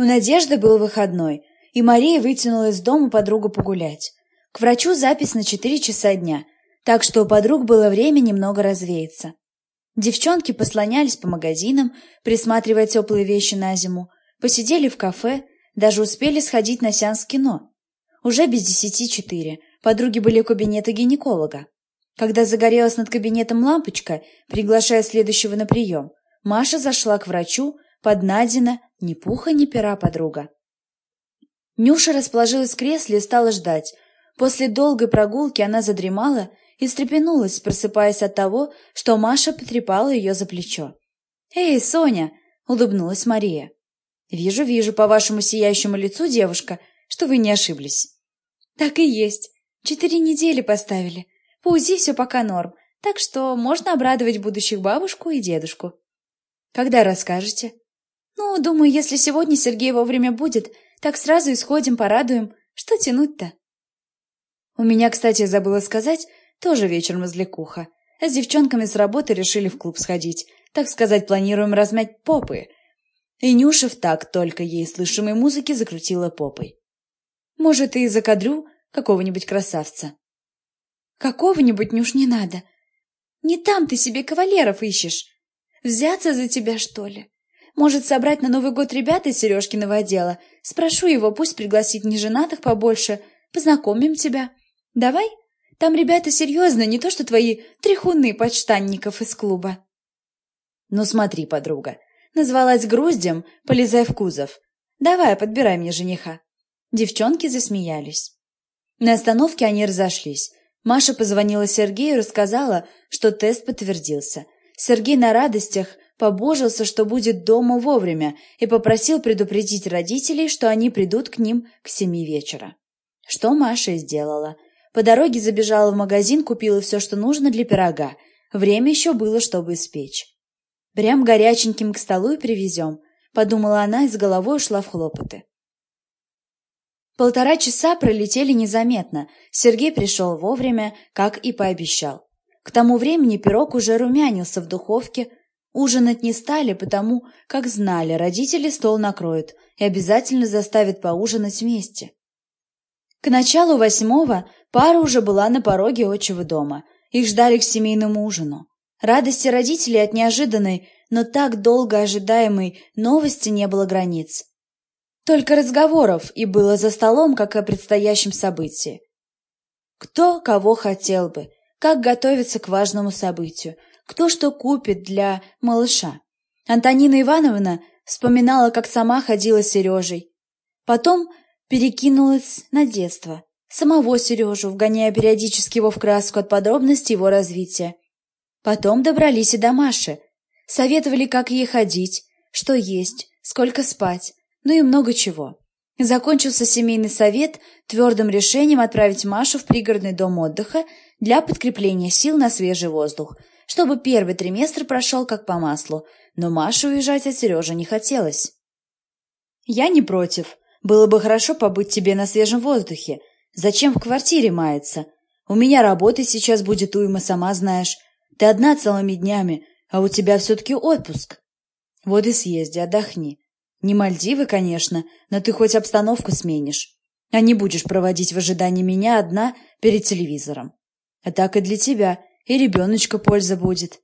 У Надежды был выходной, и Мария вытянула из дома подругу погулять. К врачу запись на четыре часа дня, так что у подруг было время немного развеяться. Девчонки послонялись по магазинам, присматривая теплые вещи на зиму, посидели в кафе, даже успели сходить на сеанс кино. Уже без десяти четыре. Подруги были у кабинета гинеколога. Когда загорелась над кабинетом лампочка, приглашая следующего на прием, Маша зашла к врачу, под Надина, ни пуха, ни пера подруга. Нюша расположилась в кресле и стала ждать. После долгой прогулки она задремала и встрепенулась, просыпаясь от того, что Маша потрепала ее за плечо. «Эй, Соня!» — улыбнулась Мария. «Вижу, вижу по вашему сияющему лицу, девушка, что вы не ошиблись». «Так и есть. Четыре недели поставили. По УЗИ все пока норм, так что можно обрадовать будущих бабушку и дедушку. Когда расскажете? Ну, думаю, если сегодня Сергей вовремя будет, так сразу и сходим, порадуем. Что тянуть-то? У меня, кстати, забыла сказать, тоже вечером развлекуха. С девчонками с работы решили в клуб сходить. Так сказать, планируем размять попы. И Нюша в так только ей слышимой музыки закрутила попой. Может, и закадрю какого-нибудь красавца. Какого-нибудь уж не надо. Не там ты себе кавалеров ищешь. Взяться за тебя, что ли? Может, собрать на Новый год ребят из Сережкиного отдела? Спрошу его, пусть пригласит неженатых побольше. Познакомим тебя. Давай? Там ребята серьезно, не то что твои трехунные подштанников из клуба. Ну смотри, подруга. Назвалась груздем, полезай в кузов. Давай, подбирай мне жениха. Девчонки засмеялись. На остановке они разошлись. Маша позвонила Сергею и рассказала, что тест подтвердился. Сергей на радостях побожился, что будет дома вовремя, и попросил предупредить родителей, что они придут к ним к семи вечера. Что Маша и сделала. По дороге забежала в магазин, купила все, что нужно для пирога. Время еще было, чтобы испечь. «Прям горяченьким к столу и привезем», — подумала она и с головой ушла в хлопоты. Полтора часа пролетели незаметно. Сергей пришел вовремя, как и пообещал. К тому времени пирог уже румянился в духовке. Ужинать не стали, потому как знали, родители стол накроют и обязательно заставят поужинать вместе. К началу восьмого пара уже была на пороге отчего дома. Их ждали к семейному ужину. Радости родителей от неожиданной, но так долго ожидаемой новости не было границ. Только разговоров и было за столом, как о предстоящем событии. Кто кого хотел бы, как готовиться к важному событию, кто что купит для малыша. Антонина Ивановна вспоминала, как сама ходила с Сережей. Потом перекинулась на детство, самого Сережу, вгоняя периодически его в краску от подробностей его развития. Потом добрались и до Маши. Советовали, как ей ходить, что есть, сколько спать, ну и много чего. Закончился семейный совет твердым решением отправить Машу в пригородный дом отдыха для подкрепления сил на свежий воздух, чтобы первый триместр прошел как по маслу, но Маше уезжать от Сережи не хотелось. «Я не против. Было бы хорошо побыть тебе на свежем воздухе. Зачем в квартире маяться? У меня работы сейчас будет уйма, сама знаешь. Ты одна целыми днями, а у тебя все-таки отпуск. Вот и съезди, отдохни. Не Мальдивы, конечно, но ты хоть обстановку сменишь. А не будешь проводить в ожидании меня одна перед телевизором. А так и для тебя, и ребеночка польза будет.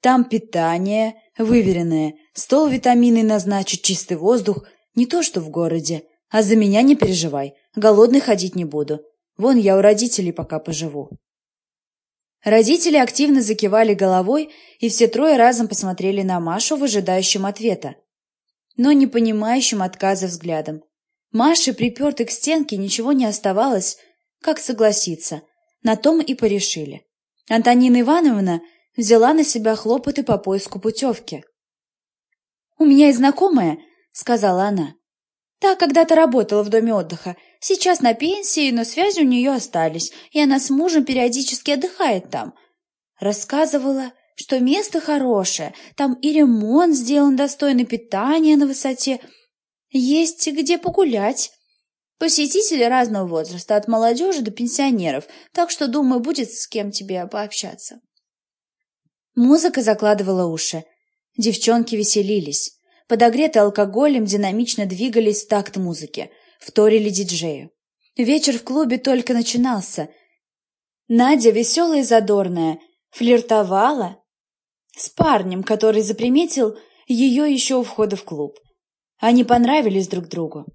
Там питание выверенное, стол витамины назначит, чистый воздух, не то что в городе. А за меня не переживай, голодный ходить не буду. Вон я у родителей пока поживу. Родители активно закивали головой, и все трое разом посмотрели на Машу в ожидающем ответа но не понимающим отказа взглядом. Маше, припертой к стенке, ничего не оставалось, как согласиться. На том и порешили. Антонина Ивановна взяла на себя хлопоты по поиску путевки. «У меня и знакомая», — сказала она. «Та когда-то работала в доме отдыха. Сейчас на пенсии, но связи у нее остались, и она с мужем периодически отдыхает там. Рассказывала, что место хорошее, там и ремонт сделан достойный, питание на высоте, есть где погулять. Посетители разного возраста, от молодежи до пенсионеров, так что, думаю, будет с кем тебе пообщаться. Музыка закладывала уши. Девчонки веселились. подогретые алкоголем, динамично двигались в такт музыки, вторили диджею. Вечер в клубе только начинался. Надя, веселая и задорная, флиртовала с парнем, который заприметил ее еще у входа в клуб. Они понравились друг другу.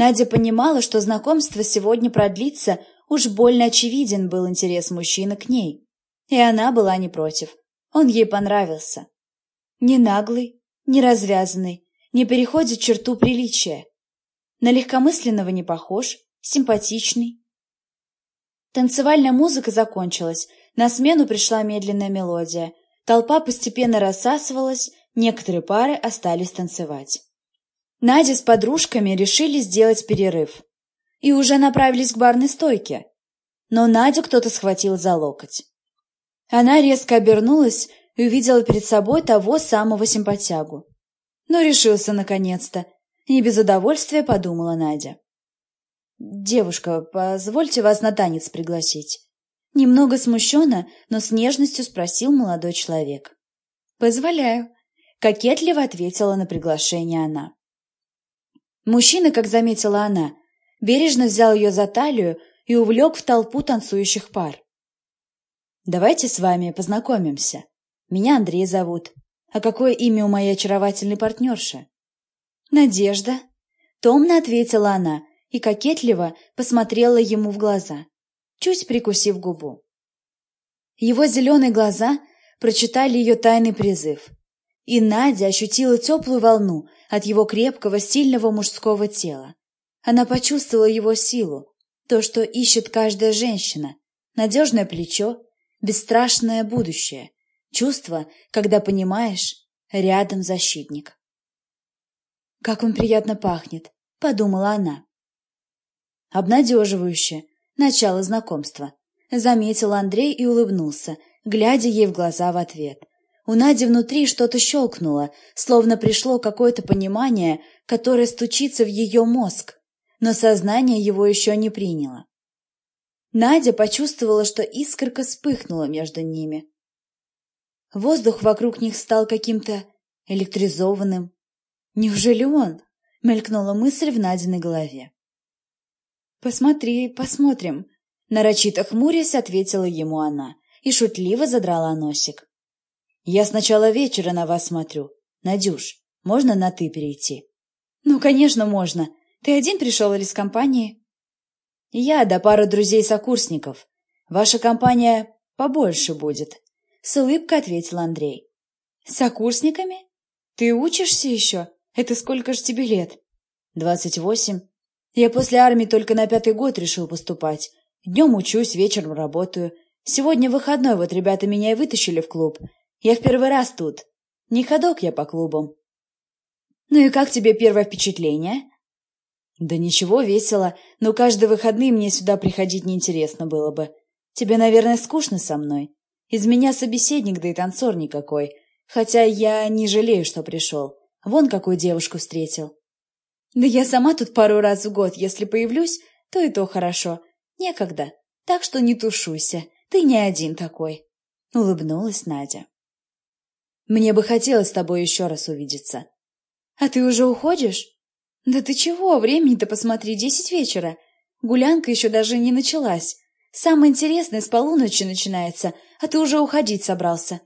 Надя понимала, что знакомство сегодня продлится, уж больно очевиден был интерес мужчины к ней. И она была не против. Он ей понравился. Не наглый, не развязанный, не переходит черту приличия. На легкомысленного не похож, симпатичный. Танцевальная музыка закончилась, на смену пришла медленная мелодия. Толпа постепенно рассасывалась, некоторые пары остались танцевать. Надя с подружками решили сделать перерыв и уже направились к барной стойке. Но Надю кто-то схватил за локоть. Она резко обернулась и увидела перед собой того самого симпатягу. Но решился наконец-то. Не без удовольствия подумала Надя. «Девушка, позвольте вас на танец пригласить». Немного смущенно, но с нежностью спросил молодой человек. «Позволяю», — кокетливо ответила на приглашение она. Мужчина, как заметила она, бережно взял ее за талию и увлек в толпу танцующих пар. «Давайте с вами познакомимся. Меня Андрей зовут. А какое имя у моей очаровательной партнерши?» «Надежда», — томно ответила она и кокетливо посмотрела ему в глаза, чуть прикусив губу. Его зеленые глаза прочитали ее тайный призыв, и Надя ощутила теплую волну от его крепкого, сильного мужского тела. Она почувствовала его силу, то, что ищет каждая женщина, надежное плечо, бесстрашное будущее, чувство, когда понимаешь, рядом защитник. «Как он приятно пахнет», — подумала она. Обнадеживающе. Начало знакомства. Заметил Андрей и улыбнулся, глядя ей в глаза в ответ. У Нади внутри что-то щелкнуло, словно пришло какое-то понимание, которое стучится в ее мозг, но сознание его еще не приняло. Надя почувствовала, что искорка вспыхнула между ними. Воздух вокруг них стал каким-то электризованным. «Неужели он?» — мелькнула мысль в Надиной голове. «Посмотри, посмотрим», — нарочито хмурясь ответила ему она и шутливо задрала носик. «Я с начала вечера на вас смотрю. Надюш, можно на «ты» перейти?» «Ну, конечно, можно. Ты один пришел или с компанией?» «Я да пара друзей-сокурсников. Ваша компания побольше будет», — с улыбкой ответил Андрей. «Сокурсниками? Ты учишься еще? Это сколько ж тебе лет?» «Двадцать восемь. Я после армии только на пятый год решил поступать. Днем учусь, вечером работаю. Сегодня выходной, вот ребята меня и вытащили в клуб. Я в первый раз тут. Не ходок я по клубам. Ну и как тебе первое впечатление? Да ничего, весело, но каждые выходные мне сюда приходить неинтересно было бы. Тебе, наверное, скучно со мной. Из меня собеседник, да и танцор никакой. Хотя я не жалею, что пришел. Вон какую девушку встретил. Да я сама тут пару раз в год, если появлюсь, то и то хорошо. Некогда. Так что не тушуйся. Ты не один такой. Улыбнулась Надя. Мне бы хотелось с тобой еще раз увидеться. А ты уже уходишь? Да ты чего? Времени-то посмотри, десять вечера. Гулянка еще даже не началась. Самое интересное с полуночи начинается, а ты уже уходить собрался.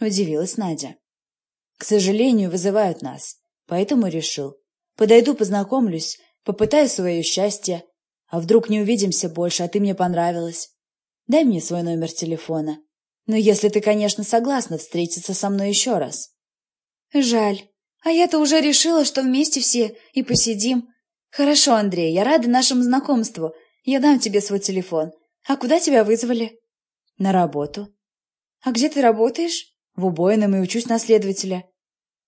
Удивилась Надя. К сожалению, вызывают нас, поэтому решил. Подойду, познакомлюсь, попытаю свое счастье. А вдруг не увидимся больше, а ты мне понравилась? Дай мне свой номер телефона. Ну, если ты, конечно, согласна встретиться со мной еще раз. Жаль. А я-то уже решила, что вместе все и посидим. Хорошо, Андрей, я рада нашему знакомству. Я дам тебе свой телефон. А куда тебя вызвали? На работу. А где ты работаешь? В убойном и учусь на следователя.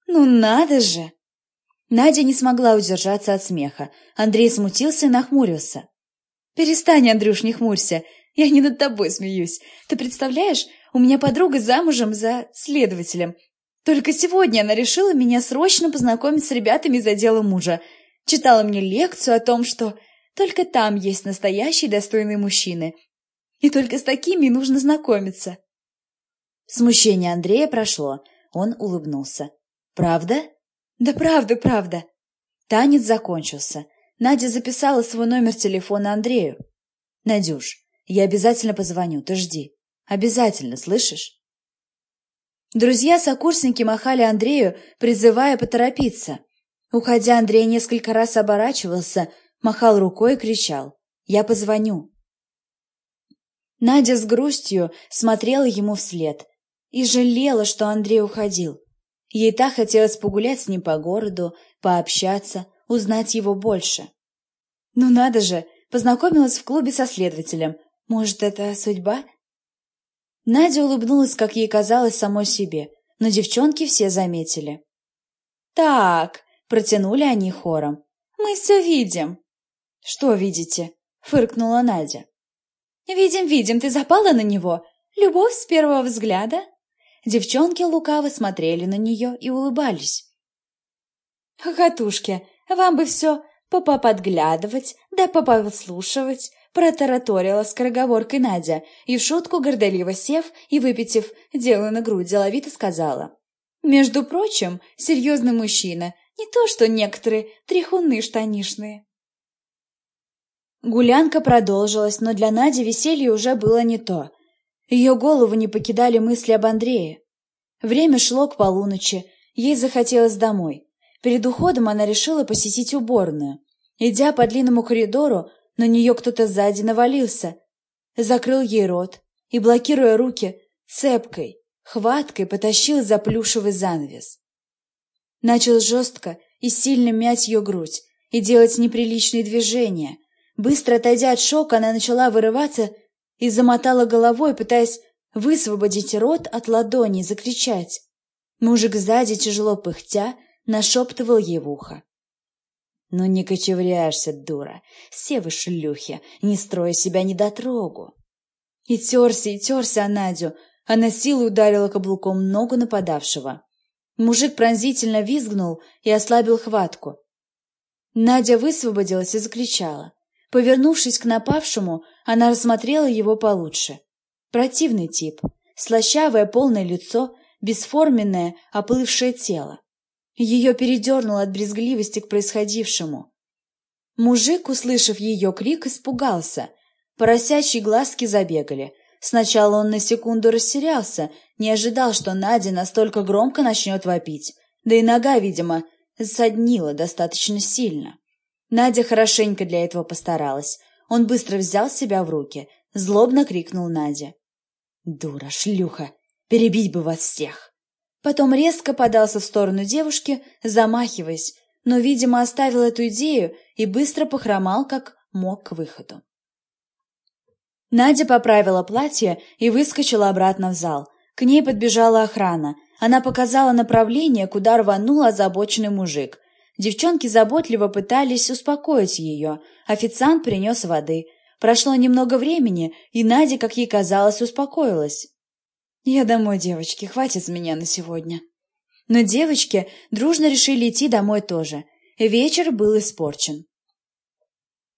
Ну надо же! Надя не смогла удержаться от смеха. Андрей смутился и нахмурился. «Перестань, Андрюш, не хмурься. Я не над тобой смеюсь. Ты представляешь, у меня подруга замужем за следователем. Только сегодня она решила меня срочно познакомить с ребятами из отдела мужа. Читала мне лекцию о том, что только там есть настоящие достойные мужчины. И только с такими нужно знакомиться. Смущение Андрея прошло. Он улыбнулся. «Правда?» Да правда, правда. Танец закончился. Надя записала свой номер телефона Андрею. Надюш, я обязательно позвоню, ты жди. Обязательно, слышишь? Друзья-сокурсники махали Андрею, призывая поторопиться. Уходя, Андрей несколько раз оборачивался, махал рукой и кричал «Я позвоню». Надя с грустью смотрела ему вслед и жалела, что Андрей уходил. Ей так хотелось погулять с ним по городу, пообщаться, узнать его больше. Ну надо же, познакомилась в клубе со следователем. Может, это судьба? Надя улыбнулась, как ей казалось, самой себе, но девчонки все заметили. «Так», — протянули они хором, — «мы все видим». «Что видите?» — фыркнула Надя. «Видим, видим, ты запала на него? Любовь с первого взгляда?» Девчонки лукаво смотрели на нее и улыбались. «Хохотушки, вам бы все попоподглядывать, да поподслушивать», протараторила скороговоркой Надя и в шутку горделиво сев и выпитив дело на грудь деловито сказала. «Между прочим, серьезный мужчина, не то что некоторые тряхуны штанишные». Гулянка продолжилась, но для Нади веселье уже было не то. Ее голову не покидали мысли об Андрее. Время шло к полуночи, ей захотелось домой. Перед уходом она решила посетить уборную. Идя по длинному коридору, на нее кто-то сзади навалился, закрыл ей рот и, блокируя руки, цепкой, хваткой потащил за плюшевый занавес. Начал жестко и сильно мять ее грудь и делать неприличные движения. Быстро отойдя от шока, она начала вырываться и замотала головой, пытаясь высвободить рот от ладони и закричать. Мужик сзади, тяжело пыхтя, нашептывал ей в ухо. «Ну не кочевряешься, дура! Все вы шлюхи, не строя себя недотрогу!» И терся, и терся о Надю, а на силу ударила каблуком ногу нападавшего. Мужик пронзительно визгнул и ослабил хватку. Надя высвободилась и закричала. Повернувшись к напавшему, она рассмотрела его получше. Противный тип, слащавое полное лицо, бесформенное, оплывшее тело. Ее передернуло от брезгливости к происходившему. Мужик, услышав ее крик, испугался. Поросячьи глазки забегали. Сначала он на секунду растерялся, не ожидал, что Надя настолько громко начнет вопить. Да и нога, видимо, соднила достаточно сильно. Надя хорошенько для этого постаралась. Он быстро взял себя в руки, злобно крикнул Наде. Дура, шлюха, перебить бы вас всех. Потом резко подался в сторону девушки, замахиваясь, но, видимо, оставил эту идею и быстро похромал, как мог к выходу. Надя поправила платье и выскочила обратно в зал. К ней подбежала охрана. Она показала направление, куда рванул озабоченный мужик. Девчонки заботливо пытались успокоить ее. Официант принес воды. Прошло немного времени, и Надя, как ей казалось, успокоилась. «Я домой, девочки, хватит с меня на сегодня». Но девочки дружно решили идти домой тоже. Вечер был испорчен.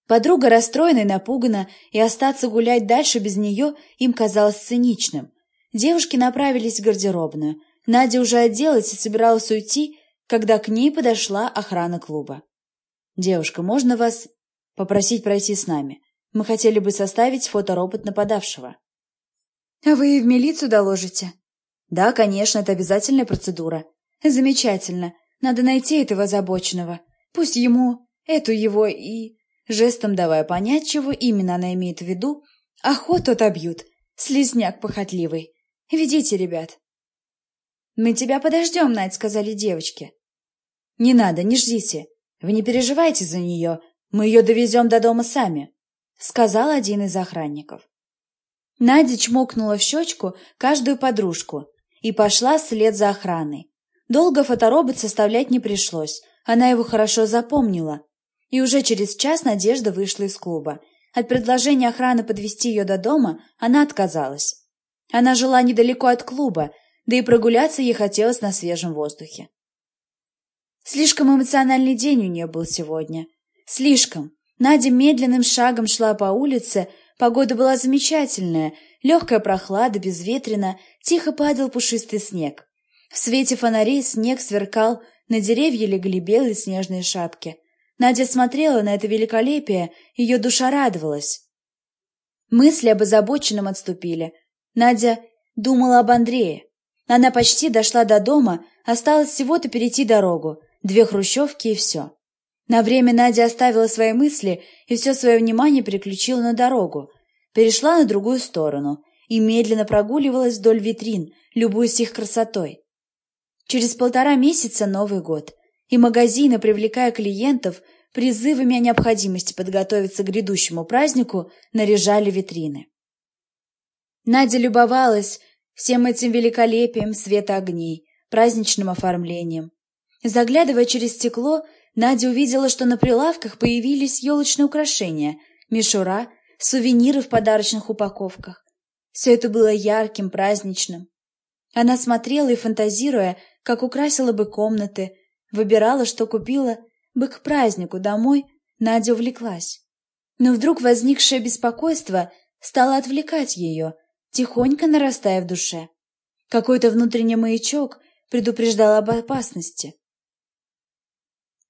Подруга расстроена и напугана, и остаться гулять дальше без нее им казалось циничным. Девушки направились в гардеробную. Надя уже оделась и собиралась уйти, когда к ней подошла охрана клуба. «Девушка, можно вас попросить пройти с нами? Мы хотели бы составить фоторобот нападавшего. А вы и в милицию доложите? Да, конечно, это обязательная процедура. Замечательно. Надо найти этого озабоченного. Пусть ему, эту его и... Жестом давая понять, чего именно она имеет в виду, охоту отобьют. Слизняк похотливый. Ведите, ребят. «Мы тебя подождем, Надь», — сказали девочки. «Не надо, не ждите. Вы не переживайте за нее. Мы ее довезем до дома сами». — сказал один из охранников. Надя чмокнула в щечку каждую подружку и пошла вслед за охраной. Долго фоторобот составлять не пришлось, она его хорошо запомнила. И уже через час Надежда вышла из клуба. От предложения охраны подвести ее до дома она отказалась. Она жила недалеко от клуба, да и прогуляться ей хотелось на свежем воздухе. Слишком эмоциональный день у нее был сегодня. Слишком. Надя медленным шагом шла по улице, погода была замечательная, легкая прохлада, безветренно, тихо падал пушистый снег. В свете фонарей снег сверкал На деревья легли белые снежные шапки. Надя смотрела на это великолепие, ее душа радовалась. Мысли об озабоченном отступили. Надя думала об Андрее. Она почти дошла до дома, осталось всего-то перейти дорогу, две хрущевки и все. На время Надя оставила свои мысли и все свое внимание переключила на дорогу, перешла на другую сторону и медленно прогуливалась вдоль витрин, любуясь их красотой. Через полтора месяца Новый год, и магазины, привлекая клиентов, призывами о необходимости подготовиться к грядущему празднику, наряжали витрины. Надя любовалась всем этим великолепием света огней, праздничным оформлением. Заглядывая через стекло, Надя увидела, что на прилавках появились елочные украшения, мишура, сувениры в подарочных упаковках. Все это было ярким, праздничным. Она смотрела и, фантазируя, как украсила бы комнаты, выбирала, что купила бы к празднику домой, Надя увлеклась. Но вдруг возникшее беспокойство стало отвлекать ее, тихонько нарастая в душе. Какой-то внутренний маячок предупреждал об опасности.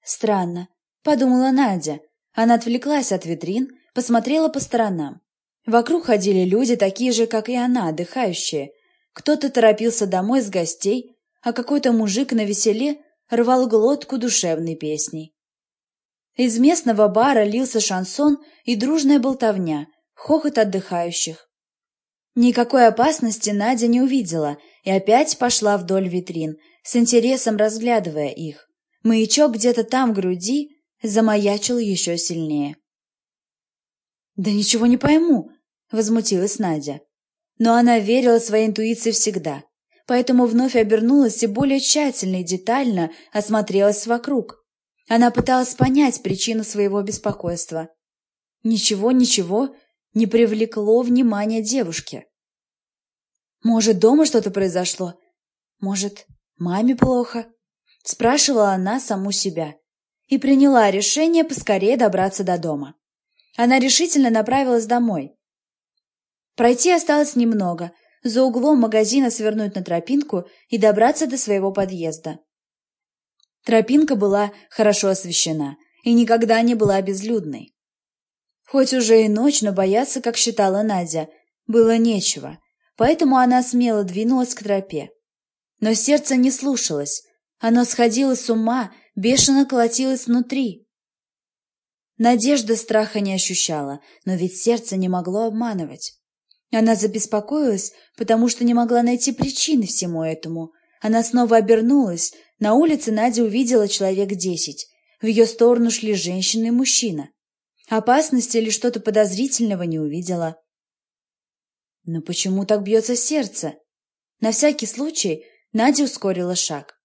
Странно, подумала Надя. Она отвлеклась от витрин, посмотрела по сторонам. Вокруг ходили люди, такие же, как и она, отдыхающие. Кто-то торопился домой с гостей, а какой-то мужик на веселе рвал глотку душевной песней. Из местного бара лился шансон и дружная болтовня, хохот отдыхающих. Никакой опасности Надя не увидела и опять пошла вдоль витрин, с интересом разглядывая их. Маячок где-то там, в груди, замаячил еще сильнее. «Да ничего не пойму», — возмутилась Надя. Но она верила своей интуиции всегда, поэтому вновь обернулась и более тщательно и детально осмотрелась вокруг. Она пыталась понять причину своего беспокойства. Ничего, ничего не привлекло внимания девушки. Может, дома что-то произошло? Может, маме плохо? Спрашивала она саму себя и приняла решение поскорее добраться до дома. Она решительно направилась домой. Пройти осталось немного, за углом магазина свернуть на тропинку и добраться до своего подъезда. Тропинка была хорошо освещена и никогда не была безлюдной. Хоть уже и ночь, но бояться, как считала Надя, было нечего, поэтому она смело двинулась к тропе. Но сердце не слушалось, оно сходило с ума, бешено колотилось внутри. Надежда страха не ощущала, но ведь сердце не могло обманывать. Она забеспокоилась, потому что не могла найти причины всему этому. Она снова обернулась. На улице Надя увидела человек десять. В ее сторону шли женщина и мужчина. Опасности или что-то подозрительного не увидела. Но почему так бьется сердце? На всякий случай Надя ускорила шаг.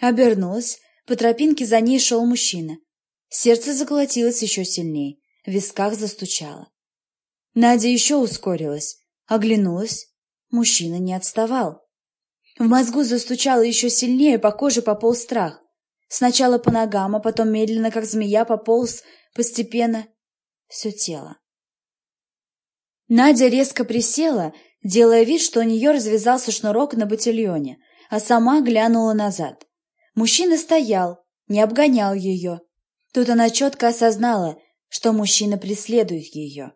Обернулась, по тропинке за ней шел мужчина. Сердце заколотилось еще сильнее, в висках застучало. Надя еще ускорилась, оглянулась. Мужчина не отставал. В мозгу застучало еще сильнее, по коже пополз страх. Сначала по ногам, а потом медленно, как змея, пополз, постепенно все тело. Надя резко присела, делая вид, что у нее развязался шнурок на ботильоне, а сама глянула назад. Мужчина стоял, не обгонял ее. Тут она четко осознала, что мужчина преследует ее.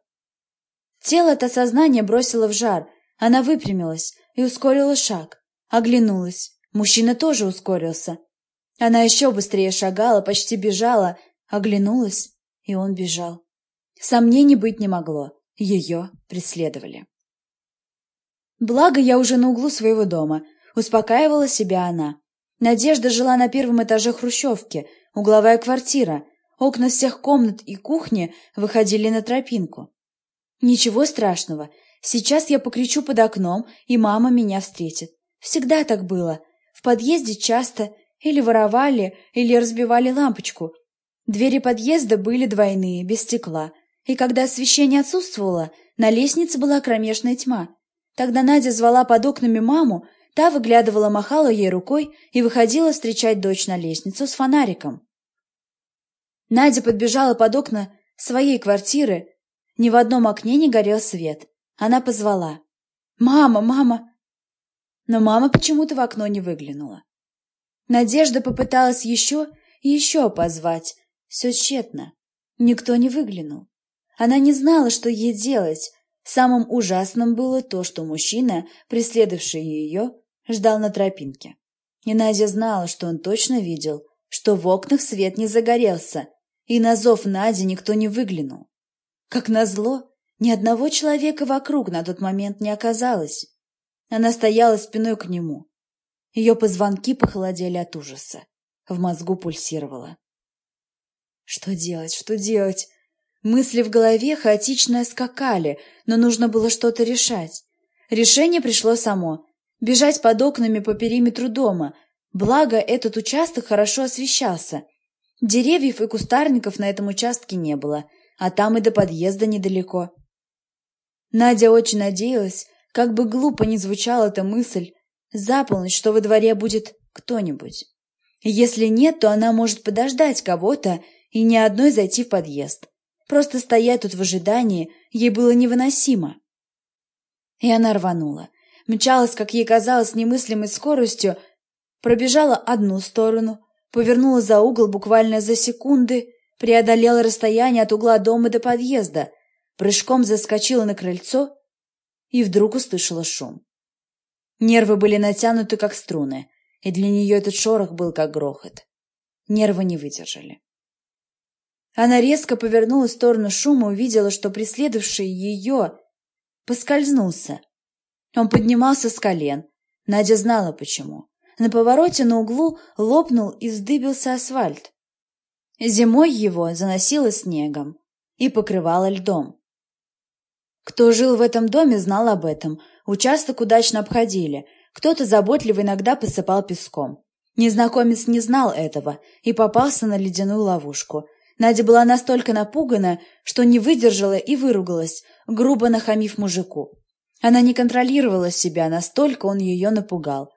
Тело это сознание бросило в жар. Она выпрямилась и ускорила шаг. Оглянулась. Мужчина тоже ускорился. Она еще быстрее шагала, почти бежала. Оглянулась, и он бежал. Сомнений быть не могло. Ее преследовали. Благо, я уже на углу своего дома. Успокаивала себя она. Надежда жила на первом этаже хрущевки, угловая квартира. Окна всех комнат и кухни выходили на тропинку. Ничего страшного. Сейчас я покричу под окном, и мама меня встретит. Всегда так было. В подъезде часто или воровали, или разбивали лампочку. Двери подъезда были двойные, без стекла. И когда освещение отсутствовало, на лестнице была кромешная тьма. Тогда Надя звала под окнами маму, Та выглядывала, махала ей рукой и выходила встречать дочь на лестницу с фонариком. Надя подбежала под окна своей квартиры. Ни в одном окне не горел свет. Она позвала. «Мама, мама!» Но мама почему-то в окно не выглянула. Надежда попыталась еще и еще позвать. Все тщетно. Никто не выглянул. Она не знала, что ей делать. Самым ужасным было то, что мужчина, преследовавший ее, ждал на тропинке. И Надя знала, что он точно видел, что в окнах свет не загорелся, и на зов Нади никто не выглянул. Как назло, ни одного человека вокруг на тот момент не оказалось. Она стояла спиной к нему. Ее позвонки похолодели от ужаса. В мозгу пульсировало. Что делать, что делать? Мысли в голове хаотично скакали, но нужно было что-то решать. Решение пришло само. Бежать под окнами по периметру дома. Благо, этот участок хорошо освещался. Деревьев и кустарников на этом участке не было, а там и до подъезда недалеко. Надя очень надеялась, как бы глупо ни звучала эта мысль, за полночь, что во дворе будет кто-нибудь. Если нет, то она может подождать кого-то и ни одной зайти в подъезд. Просто стоять тут в ожидании ей было невыносимо. И она рванула. Мчалась, как ей казалось, немыслимой скоростью, пробежала одну сторону, повернула за угол буквально за секунды, преодолела расстояние от угла дома до подъезда, прыжком заскочила на крыльцо и вдруг услышала шум. Нервы были натянуты, как струны, и для нее этот шорох был как грохот. Нервы не выдержали. Она резко повернулась в сторону шума и увидела, что преследовавший ее поскользнулся. Он поднимался с колен. Надя знала, почему. На повороте на углу лопнул и вздыбился асфальт. Зимой его заносило снегом и покрывало льдом. Кто жил в этом доме, знал об этом. Участок удачно обходили. Кто-то заботливо иногда посыпал песком. Незнакомец не знал этого и попался на ледяную ловушку. Надя была настолько напугана, что не выдержала и выругалась, грубо нахамив мужику. Она не контролировала себя, настолько он ее напугал.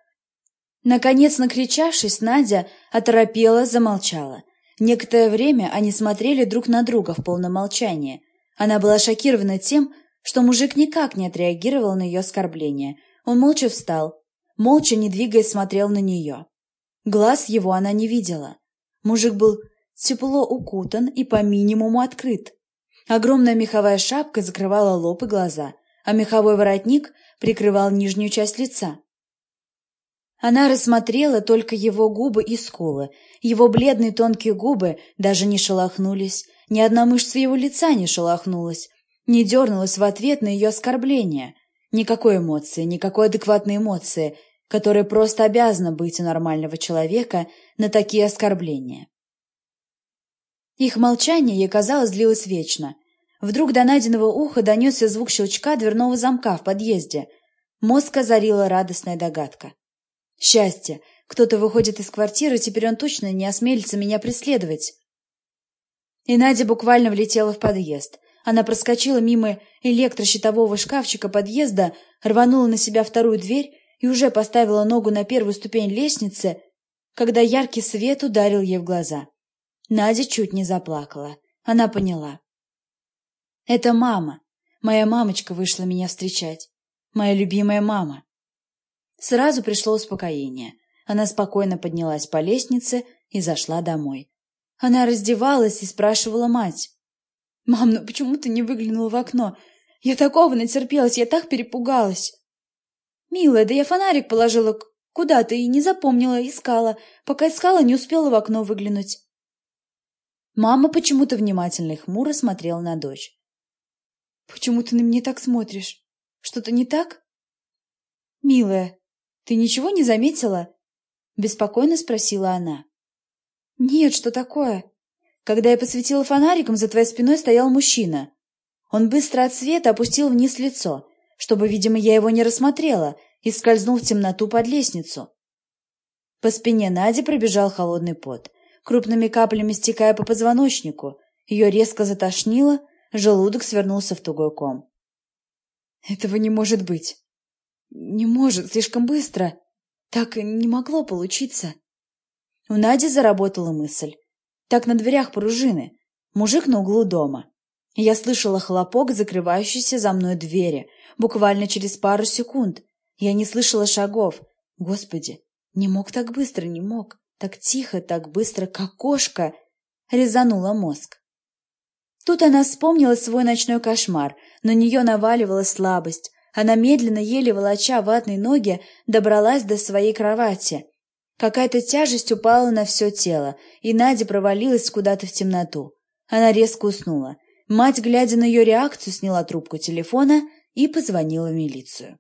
Наконец, накричавшись, Надя оторопела, замолчала. Некоторое время они смотрели друг на друга в полном молчании. Она была шокирована тем, что мужик никак не отреагировал на ее оскорбление. Он молча встал, молча, не двигаясь, смотрел на нее. Глаз его она не видела. Мужик был тепло укутан и по минимуму открыт. Огромная меховая шапка закрывала лоб и глаза, а меховой воротник прикрывал нижнюю часть лица. Она рассмотрела только его губы и скулы. Его бледные тонкие губы даже не шелохнулись, ни одна мышца его лица не шелохнулась, не дернулась в ответ на ее оскорбление. Никакой эмоции, никакой адекватной эмоции, которая просто обязана быть у нормального человека на такие оскорбления. Их молчание, ей казалось, длилось вечно. Вдруг до Надиного уха донесся звук щелчка дверного замка в подъезде. Мозг озарила радостная догадка. «Счастье! Кто-то выходит из квартиры, теперь он точно не осмелится меня преследовать!» И Надя буквально влетела в подъезд. Она проскочила мимо электрощитового шкафчика подъезда, рванула на себя вторую дверь и уже поставила ногу на первую ступень лестницы, когда яркий свет ударил ей в глаза. Надя чуть не заплакала. Она поняла. «Это мама. Моя мамочка вышла меня встречать. Моя любимая мама». Сразу пришло успокоение. Она спокойно поднялась по лестнице и зашла домой. Она раздевалась и спрашивала мать. «Мам, ну почему ты не выглянула в окно? Я такого натерпелась, я так перепугалась!» «Милая, да я фонарик положила куда-то и не запомнила, искала. Пока искала, не успела в окно выглянуть». Мама почему-то внимательно и хмуро смотрела на дочь. «Почему ты на меня так смотришь? Что-то не так?» «Милая, ты ничего не заметила?» Беспокойно спросила она. «Нет, что такое?» Когда я посветила фонариком, за твоей спиной стоял мужчина. Он быстро от света опустил вниз лицо, чтобы, видимо, я его не рассмотрела, и скользнул в темноту под лестницу. По спине Нади пробежал холодный пот крупными каплями стекая по позвоночнику. Ее резко затошнило, желудок свернулся в тугой ком. «Этого не может быть! Не может, слишком быстро! Так не могло получиться!» У Нади заработала мысль. Так на дверях пружины. Мужик на углу дома. Я слышала хлопок, закрывающийся за мной двери, буквально через пару секунд. Я не слышала шагов. Господи, Не мог так быстро, не мог. Так тихо, так быстро, как кошка. Резанула мозг. Тут она вспомнила свой ночной кошмар. На нее наваливалась слабость. Она медленно, еле волоча ватные ноги, добралась до своей кровати. Какая-то тяжесть упала на все тело, и Надя провалилась куда-то в темноту. Она резко уснула. Мать, глядя на ее реакцию, сняла трубку телефона и позвонила в милицию.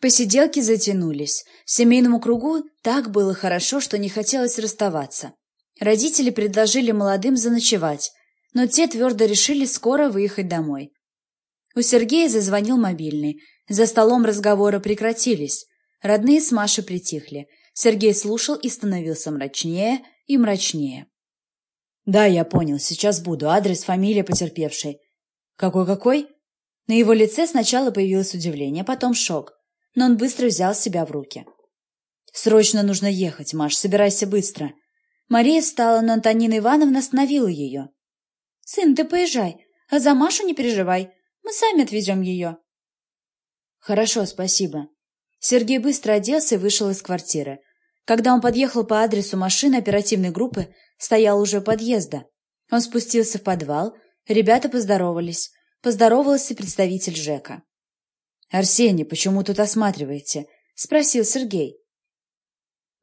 Посиделки затянулись. Семейному кругу так было хорошо, что не хотелось расставаться. Родители предложили молодым заночевать, но те твердо решили скоро выехать домой. У Сергея зазвонил мобильный. За столом разговоры прекратились. Родные с Машей притихли. Сергей слушал и становился мрачнее и мрачнее. «Да, я понял. Сейчас буду. Адрес, фамилия потерпевшей». «Какой-какой?» На его лице сначала появилось удивление, потом шок. Но он быстро взял себя в руки. «Срочно нужно ехать, Маш. Собирайся быстро». Мария встала, но Антонина Ивановна остановила ее. «Сын, ты поезжай, а за Машу не переживай. Мы сами отвезем ее». «Хорошо, спасибо». Сергей быстро оделся и вышел из квартиры. Когда он подъехал по адресу машины оперативной группы, стоял уже у подъезда. Он спустился в подвал, ребята поздоровались. Поздоровался представитель ЖЭКа. «Арсений, почему тут осматриваете?» — спросил Сергей.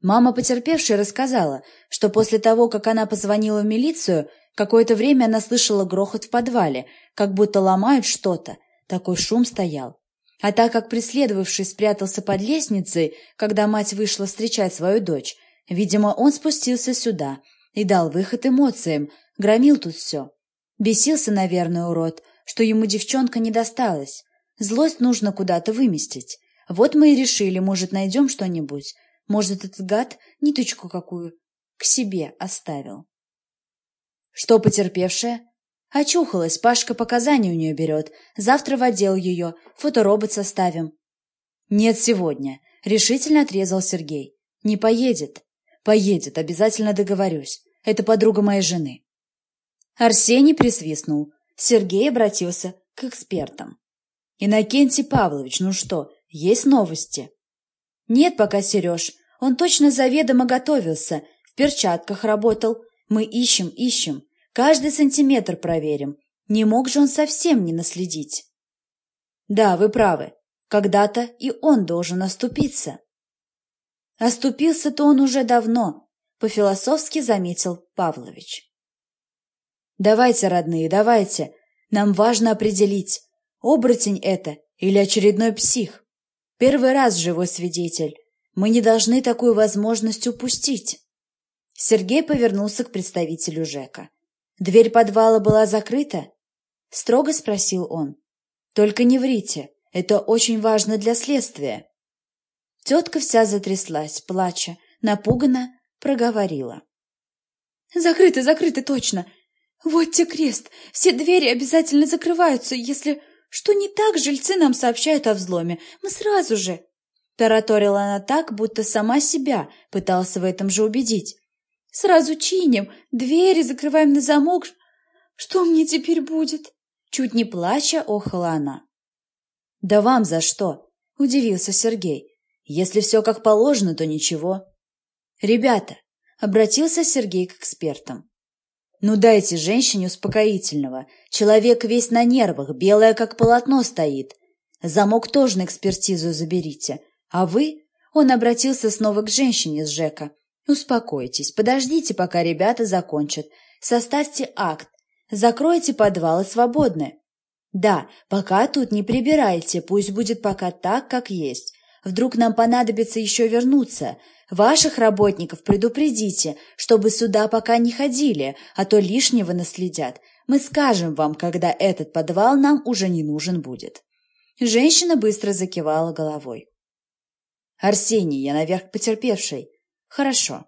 Мама потерпевшей рассказала, что после того, как она позвонила в милицию, какое-то время она слышала грохот в подвале, как будто ломают что-то. Такой шум стоял. А так как преследовавший спрятался под лестницей, когда мать вышла встречать свою дочь, видимо, он спустился сюда и дал выход эмоциям, громил тут все. Бесился, наверное, урод, что ему девчонка не досталась. Злость нужно куда-то выместить. Вот мы и решили, может, найдем что-нибудь. Может, этот гад ниточку какую к себе оставил. Что потерпевшая? Очухалась, Пашка показания у нее берет. Завтра в отдел ее, фоторобот составим. Нет сегодня, решительно отрезал Сергей. Не поедет. Поедет, обязательно договорюсь. Это подруга моей жены. Арсений присвистнул. Сергей обратился к экспертам. «Иннокентий Павлович, ну что, есть новости?» «Нет пока, Сереж. Он точно заведомо готовился. В перчатках работал. Мы ищем, ищем. Каждый сантиметр проверим. Не мог же он совсем не наследить». «Да, вы правы. Когда-то и он должен оступиться». «Оступился-то он уже давно», — по-философски заметил Павлович. «Давайте, родные, давайте. Нам важно определить, оборотень это или очередной псих. Первый раз живой свидетель. Мы не должны такую возможность упустить». Сергей повернулся к представителю ЖЭКа. «Дверь подвала была закрыта?» — строго спросил он. «Только не врите, это очень важно для следствия». Тетка вся затряслась, плача, напуганно проговорила. «Закрыто, закрыто, точно! «Вот те крест! Все двери обязательно закрываются, если... Что не так, жильцы нам сообщают о взломе. Мы сразу же...» Тараторила она так, будто сама себя пытался в этом же убедить. «Сразу чиним, двери закрываем на замок. Что мне теперь будет?» Чуть не плача, охала она. «Да вам за что?» – удивился Сергей. «Если все как положено, то ничего». «Ребята», – обратился Сергей к экспертам. Ну дайте женщине успокоительного. Человек весь на нервах, белое как полотно стоит. Замок тоже на экспертизу заберите. А вы? Он обратился снова к женщине с Жека. Успокойтесь, подождите, пока ребята закончат. Составьте акт. Закройте подвалы свободны. Да, пока тут не прибирайте, пусть будет пока так, как есть. Вдруг нам понадобится еще вернуться. Ваших работников предупредите, чтобы сюда пока не ходили, а то лишнего наследят. Мы скажем вам, когда этот подвал нам уже не нужен будет». Женщина быстро закивала головой. «Арсений, я наверх потерпевший». «Хорошо».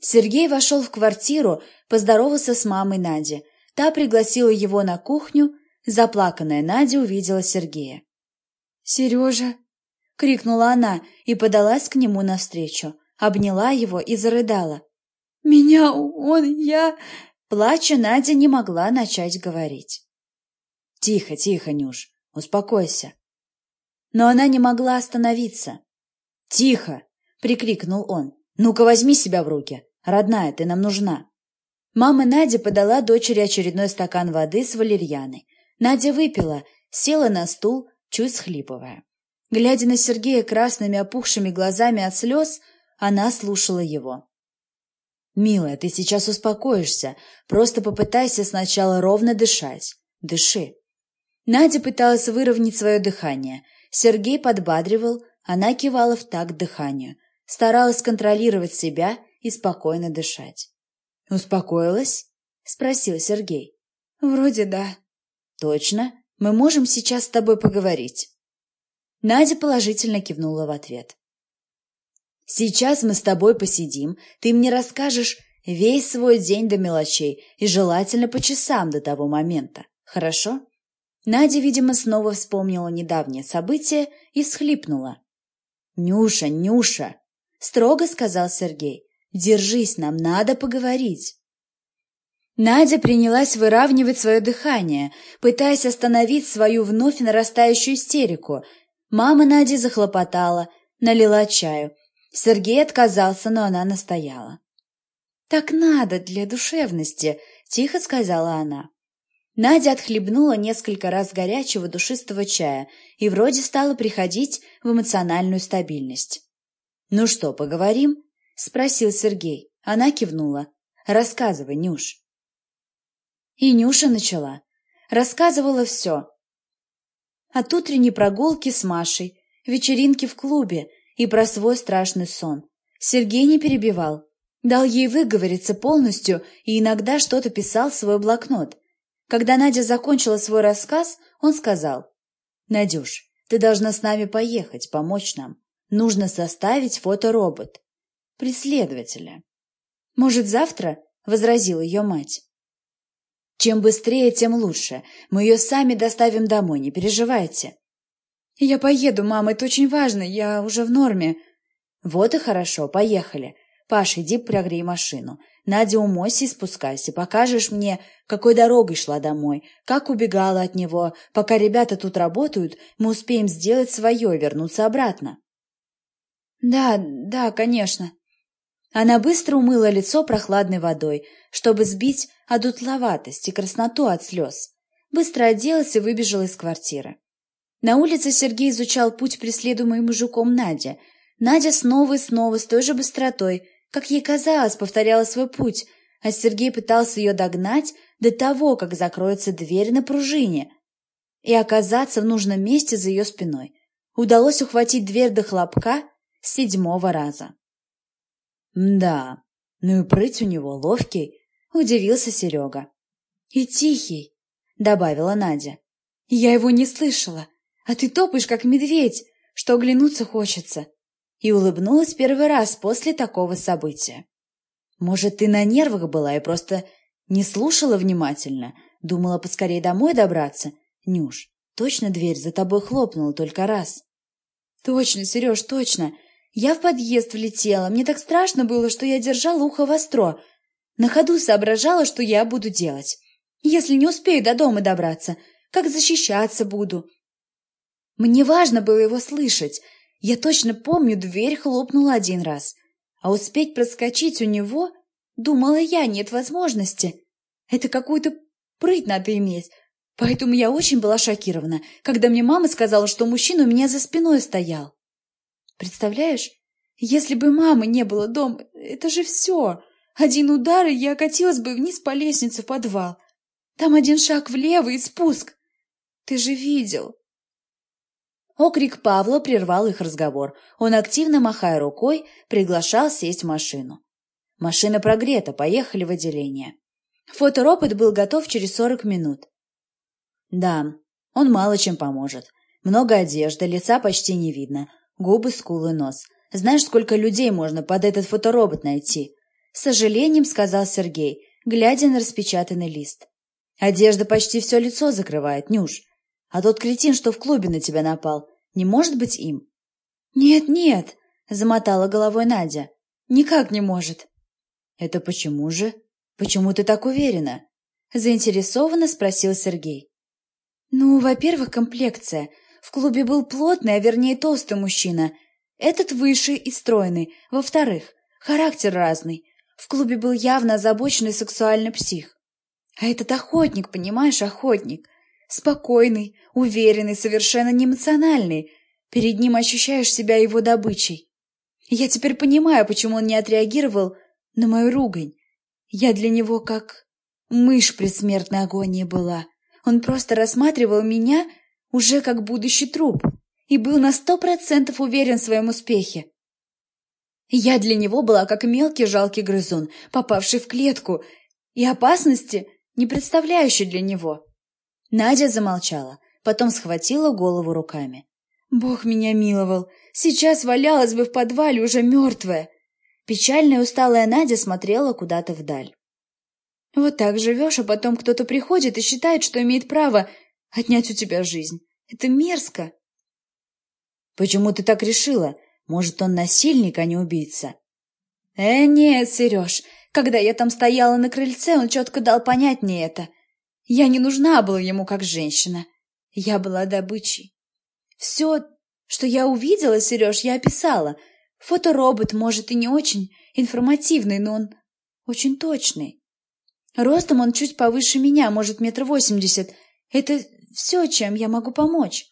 Сергей вошел в квартиру, поздоровался с мамой Нади. Та пригласила его на кухню. Заплаканная Надя увидела Сергея. «Сережа!» — крикнула она и подалась к нему навстречу обняла его и зарыдала. «Меня он, я...» Плача, Надя не могла начать говорить. «Тихо, тихо, Нюш, успокойся». Но она не могла остановиться. «Тихо!» — прикрикнул он. «Ну-ка возьми себя в руки. Родная, ты нам нужна». Мама Надя подала дочери очередной стакан воды с валерьяной. Надя выпила, села на стул, чуть схлипывая. Глядя на Сергея красными опухшими глазами от слез, она слушала его. «Милая, ты сейчас успокоишься. Просто попытайся сначала ровно дышать. Дыши». Надя пыталась выровнять свое дыхание. Сергей подбадривал, она кивала в такт дыханию. Старалась контролировать себя и спокойно дышать. «Успокоилась?» — спросил Сергей. «Вроде да». «Точно? Мы можем сейчас с тобой поговорить?» Надя положительно кивнула в ответ. Сейчас мы с тобой посидим, ты мне расскажешь весь свой день до мелочей и желательно по часам до того момента. Хорошо? Надя, видимо, снова вспомнила недавнее событие и всхлипнула. «Нюша, Нюша!» — строго сказал Сергей. «Держись, нам надо поговорить». Надя принялась выравнивать свое дыхание, пытаясь остановить свою вновь нарастающую истерику. Мама Нади захлопотала, налила чаю — Сергей отказался, но она настояла. «Так надо для душевности», — тихо сказала она. Надя отхлебнула несколько раз горячего душистого чая и вроде стала приходить в эмоциональную стабильность. «Ну что, поговорим?» — спросил Сергей. Она кивнула. «Рассказывай, Нюш». И Нюша начала. Рассказывала все. От утренней прогулки с Машей, вечеринки в клубе, и про свой страшный сон. Сергей не перебивал. Дал ей выговориться полностью и иногда что-то писал в свой блокнот. Когда Надя закончила свой рассказ, он сказал, «Надюш, ты должна с нами поехать, помочь нам. Нужно составить фоторобот. Преследователя». «Может, завтра?» — возразила ее мать. «Чем быстрее, тем лучше. Мы ее сами доставим домой, не переживайте». «Я поеду, мама, это очень важно, я уже в норме». «Вот и хорошо, поехали. Паш, иди прогрей машину. Надя, умойся и спускайся. Покажешь мне, какой дорогой шла домой, как убегала от него. Пока ребята тут работают, мы успеем сделать свое, вернуться обратно». «Да, да, конечно». Она быстро умыла лицо прохладной водой, чтобы сбить одутловатость и красноту от слез. Быстро оделась и выбежала из квартиры. На улице Сергей изучал путь преследуемой мужиком Надя. Надя снова и снова с той же быстротой, как ей казалось, повторяла свой путь, а Сергей пытался ее догнать до того, как закроется дверь на пружине и оказаться в нужном месте за ее спиной. Удалось ухватить дверь до хлопка с седьмого раза. «Да, ну и прыть у него ловкий», — удивился Серега. «И тихий», — добавила Надя. «Я его не слышала а ты топаешь, как медведь, что оглянуться хочется. И улыбнулась первый раз после такого события. Может, ты на нервах была и просто не слушала внимательно, думала поскорее домой добраться? Нюш, точно дверь за тобой хлопнула только раз. Точно, Сереж, точно. Я в подъезд влетела, мне так страшно было, что я держала ухо востро. На ходу соображала, что я буду делать. Если не успею до дома добраться, как защищаться буду. Мне важно было его слышать. Я точно помню, дверь хлопнула один раз. А успеть проскочить у него, думала я, нет возможности. Это какую-то прыть надо иметь. Поэтому я очень была шокирована, когда мне мама сказала, что мужчина у меня за спиной стоял. Представляешь, если бы мамы не было дома, это же все. Один удар, и я катилась бы вниз по лестнице в подвал. Там один шаг влево и спуск. Ты же видел. Окрик Павла прервал их разговор. Он, активно махая рукой, приглашал сесть в машину. Машина прогрета, поехали в отделение. Фоторобот был готов через сорок минут. Да, он мало чем поможет. Много одежды, лица почти не видно. Губы, скулы, нос. Знаешь, сколько людей можно под этот фоторобот найти? С сожалением сказал Сергей, глядя на распечатанный лист. Одежда почти все лицо закрывает, Нюш. А тот кретин, что в клубе на тебя напал, не может быть им? Нет, нет, замотала головой Надя. Никак не может. Это почему же? Почему ты так уверена? Заинтересованно спросил Сергей. Ну, во-первых, комплекция. В клубе был плотный, а вернее толстый мужчина. Этот выше и стройный. Во-вторых, характер разный. В клубе был явно озабоченный сексуальный псих. А этот охотник, понимаешь, охотник. Спокойный, уверенный, совершенно неэмоциональный. Перед ним ощущаешь себя его добычей. Я теперь понимаю, почему он не отреагировал на мою ругань. Я для него как мышь при смертной агонии была. Он просто рассматривал меня уже как будущий труп и был на сто процентов уверен в своем успехе. Я для него была как мелкий жалкий грызун, попавший в клетку, и опасности, не представляющей для него. Надя замолчала, потом схватила голову руками. Бог меня миловал, сейчас валялась бы в подвале уже мертвая. Печальная усталая Надя смотрела куда-то вдаль. Вот так живешь, а потом кто-то приходит и считает, что имеет право отнять у тебя жизнь. Это мерзко. Почему ты так решила? Может, он насильник, а не убийца? Э, нет, Сереж, когда я там стояла на крыльце, он четко дал понять мне это. Я не нужна была ему как женщина. Я была добычей. Все, что я увидела, Сереж, я описала. Фоторобот, может, и не очень информативный, но он очень точный. Ростом он чуть повыше меня, может, метр восемьдесят. Это все, чем я могу помочь.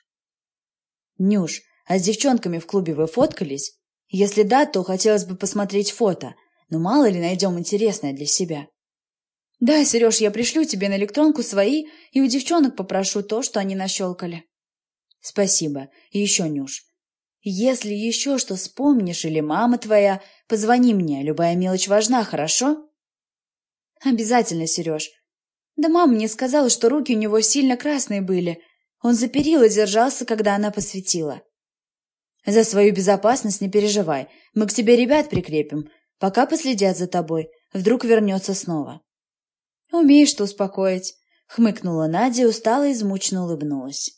Нюш, а с девчонками в клубе вы фоткались? Если да, то хотелось бы посмотреть фото. Но мало ли найдем интересное для себя. Да, Сереж, я пришлю тебе на электронку свои и у девчонок попрошу то, что они нащелкали. Спасибо. И еще, Нюш, если еще что вспомнишь или мама твоя, позвони мне, любая мелочь важна, хорошо? Обязательно, Сереж. Да мама мне сказала, что руки у него сильно красные были. Он за перила держался, когда она посветила. За свою безопасность не переживай. Мы к тебе ребят прикрепим. Пока последят за тобой. Вдруг вернется снова. Умеешь ты успокоить. Хмыкнула Надя и устало измученно улыбнулась.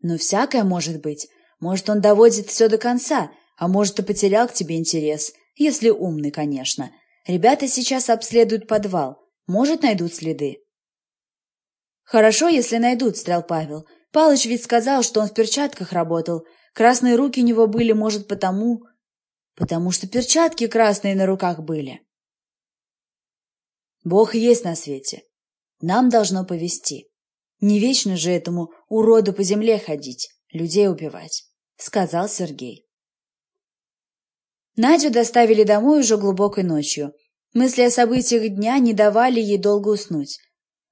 Ну, всякое может быть. Может, он доводит все до конца, а может, и потерял к тебе интерес. Если умный, конечно. Ребята сейчас обследуют подвал. Может, найдут следы. Хорошо, если найдут, стрел Павел. Палыч ведь сказал, что он в перчатках работал. Красные руки у него были, может, потому... Потому что перчатки красные на руках были. Бог есть на свете. Нам должно повести. Не вечно же этому уроду по земле ходить, людей убивать, — сказал Сергей. Надю доставили домой уже глубокой ночью. Мысли о событиях дня не давали ей долго уснуть.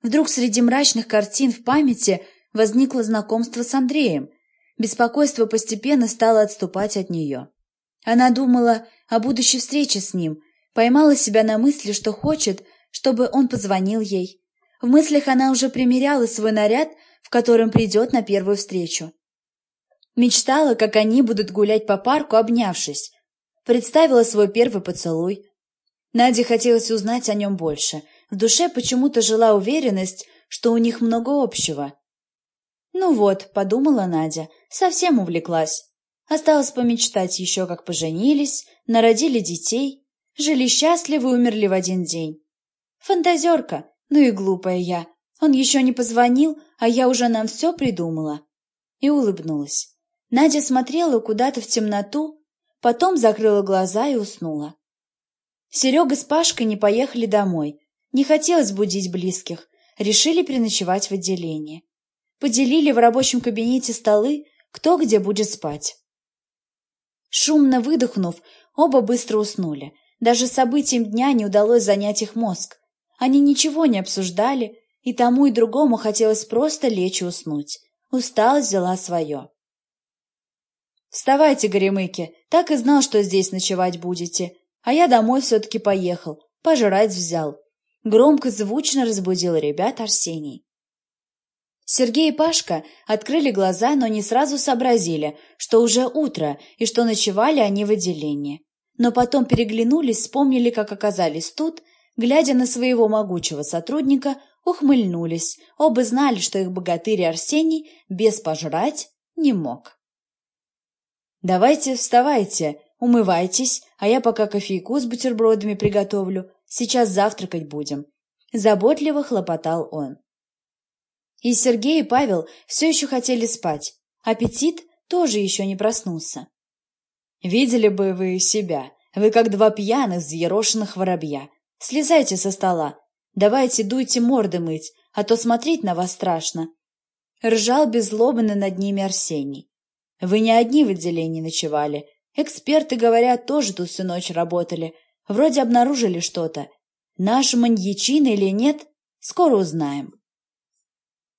Вдруг среди мрачных картин в памяти возникло знакомство с Андреем. Беспокойство постепенно стало отступать от нее. Она думала о будущей встрече с ним, поймала себя на мысли, что хочет, чтобы он позвонил ей. В мыслях она уже примеряла свой наряд, в котором придет на первую встречу. Мечтала, как они будут гулять по парку, обнявшись. Представила свой первый поцелуй. Наде хотелось узнать о нем больше. В душе почему-то жила уверенность, что у них много общего. «Ну вот», — подумала Надя, совсем увлеклась. Осталось помечтать еще, как поженились, народили детей, жили счастливы и умерли в один день. Фантазерка, ну и глупая я. Он еще не позвонил, а я уже нам все придумала. И улыбнулась. Надя смотрела куда-то в темноту, потом закрыла глаза и уснула. Серега с Пашкой не поехали домой. Не хотелось будить близких. Решили переночевать в отделении. Поделили в рабочем кабинете столы, кто где будет спать. Шумно выдохнув, оба быстро уснули. Даже событиям дня не удалось занять их мозг. Они ничего не обсуждали, и тому и другому хотелось просто лечь и уснуть. Усталость взяла свое. «Вставайте, горемыки, так и знал, что здесь ночевать будете. А я домой все-таки поехал, пожрать взял». Громко, звучно разбудил ребят Арсений. Сергей и Пашка открыли глаза, но не сразу сообразили, что уже утро и что ночевали они в отделении. Но потом переглянулись, вспомнили, как оказались тут глядя на своего могучего сотрудника, ухмыльнулись. Оба знали, что их богатырь Арсений без пожрать не мог. «Давайте вставайте, умывайтесь, а я пока кофейку с бутербродами приготовлю. Сейчас завтракать будем», — заботливо хлопотал он. И Сергей и Павел все еще хотели спать. Аппетит тоже еще не проснулся. Видели бы вы себя. Вы как два пьяных, взъерошенных воробья. Слезайте со стола. Давайте дуйте морды мыть, а то смотреть на вас страшно. Ржал беззлобно над ними Арсений. Вы не одни в отделении ночевали. Эксперты, говорят, тоже тут всю ночь работали. Вроде обнаружили что-то. Наш маньячин или нет, скоро узнаем.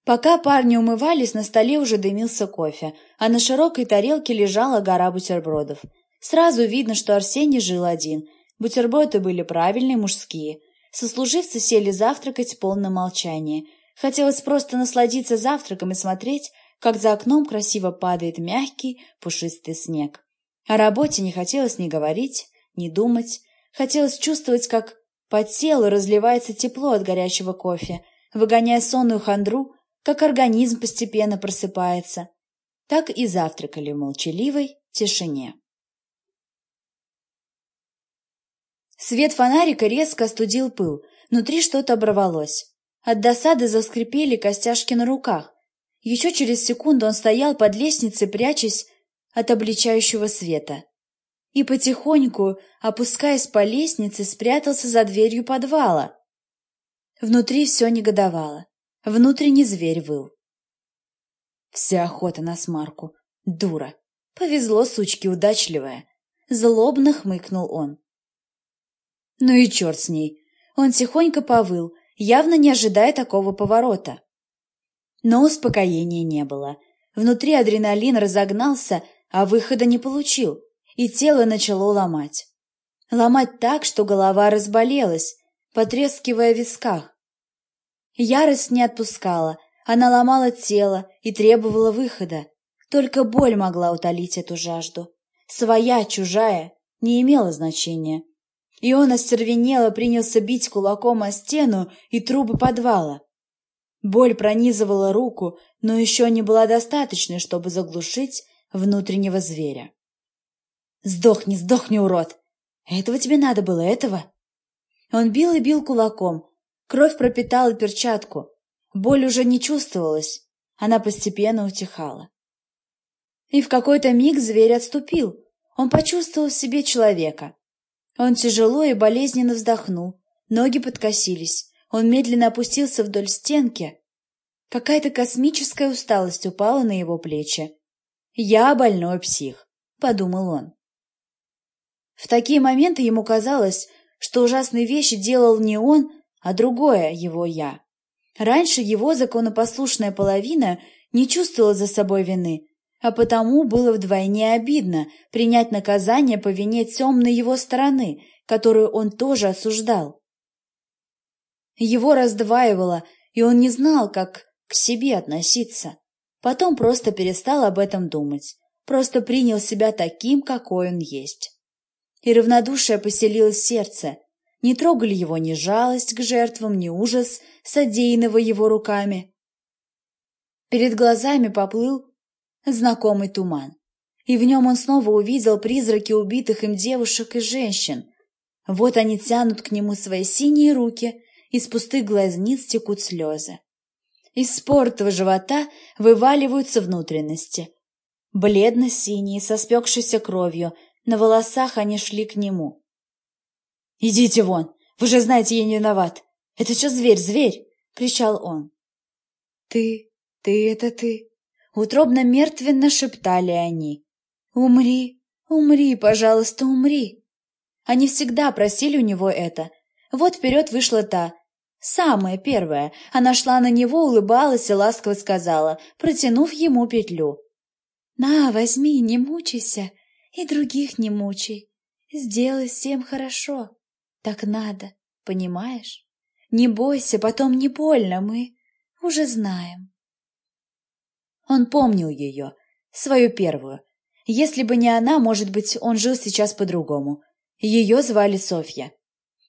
Пока парни умывались, на столе уже дымился кофе, а на широкой тарелке лежала гора бутербродов. Сразу видно, что Арсений жил один. Бутерброды были правильные, мужские. Сослуживцы сели завтракать в полном молчании. Хотелось просто насладиться завтраком и смотреть, как за окном красиво падает мягкий, пушистый снег. О работе не хотелось ни говорить, ни думать. Хотелось чувствовать, как по телу разливается тепло от горячего кофе, выгоняя сонную хандру как организм постепенно просыпается, так и завтракали в молчаливой тишине. Свет фонарика резко остудил пыл, внутри что-то оборвалось. От досады заскрипели костяшки на руках. Еще через секунду он стоял под лестницей, прячась от обличающего света. И потихоньку, опускаясь по лестнице, спрятался за дверью подвала. Внутри все негодовало. Внутренний зверь выл. Вся охота на смарку. Дура. Повезло, сучки, удачливая. Злобно хмыкнул он. Ну и черт с ней. Он тихонько повыл, явно не ожидая такого поворота. Но успокоения не было. Внутри адреналин разогнался, а выхода не получил, и тело начало ломать. Ломать так, что голова разболелась, потрескивая в висках. Ярость не отпускала, она ломала тело и требовала выхода. Только боль могла утолить эту жажду. Своя, чужая, не имела значения. И он остервенело принялся бить кулаком о стену и трубы подвала. Боль пронизывала руку, но еще не была достаточной, чтобы заглушить внутреннего зверя. «Сдохни, сдохни, урод! Этого тебе надо было, этого!» Он бил и бил кулаком, Кровь пропитала перчатку. Боль уже не чувствовалась. Она постепенно утихала. И в какой-то миг зверь отступил. Он почувствовал в себе человека. Он тяжело и болезненно вздохнул. Ноги подкосились. Он медленно опустился вдоль стенки. Какая-то космическая усталость упала на его плечи. «Я больной псих», — подумал он. В такие моменты ему казалось, что ужасные вещи делал не он, а другое его «я». Раньше его законопослушная половина не чувствовала за собой вины, а потому было вдвойне обидно принять наказание по вине темной его стороны, которую он тоже осуждал. Его раздваивало, и он не знал, как к себе относиться. Потом просто перестал об этом думать, просто принял себя таким, какой он есть. И равнодушие поселилось в сердце, не трогали его ни жалость к жертвам, ни ужас, содеянного его руками. Перед глазами поплыл знакомый туман, и в нем он снова увидел призраки убитых им девушек и женщин. Вот они тянут к нему свои синие руки, из пустых глазниц текут слезы. Из спортого живота вываливаются внутренности. Бледно-синие, со спекшейся кровью, на волосах они шли к нему. «Идите вон! Вы же знаете, я не виноват! Это что зверь, зверь!» — кричал он. «Ты, ты, это ты!» — утробно мертвенно шептали они. «Умри, умри, пожалуйста, умри!» Они всегда просили у него это. Вот вперед вышла та, самая первая. Она шла на него, улыбалась и ласково сказала, протянув ему петлю. «На, возьми, не мучайся, и других не мучай. Сделай всем хорошо. Так надо, понимаешь? Не бойся, потом не больно, мы уже знаем. Он помнил ее, свою первую. Если бы не она, может быть, он жил сейчас по-другому. Ее звали Софья.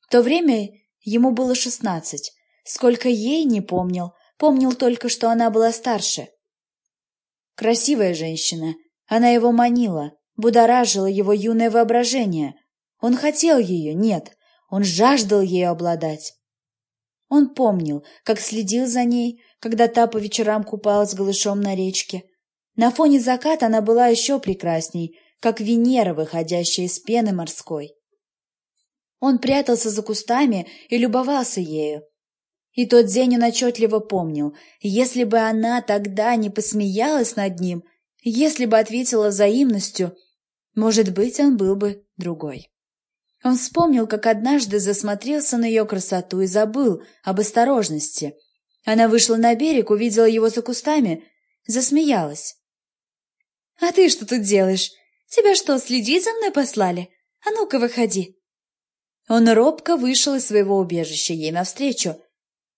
В то время ему было шестнадцать. Сколько ей не помнил, помнил только, что она была старше. Красивая женщина. Она его манила, будоражила его юное воображение. Он хотел ее, нет, он жаждал ею обладать. Он помнил, как следил за ней, когда та по вечерам купалась голышом на речке. На фоне заката она была еще прекрасней, как Венера, выходящая из пены морской. Он прятался за кустами и любовался ею. И тот день он отчетливо помнил, если бы она тогда не посмеялась над ним, если бы ответила взаимностью, может быть, он был бы другой. Он вспомнил, как однажды засмотрелся на ее красоту и забыл об осторожности. Она вышла на берег, увидела его за кустами, засмеялась. «А ты что тут делаешь? Тебя что, следить за мной послали? А ну-ка, выходи!» Он робко вышел из своего убежища ей навстречу.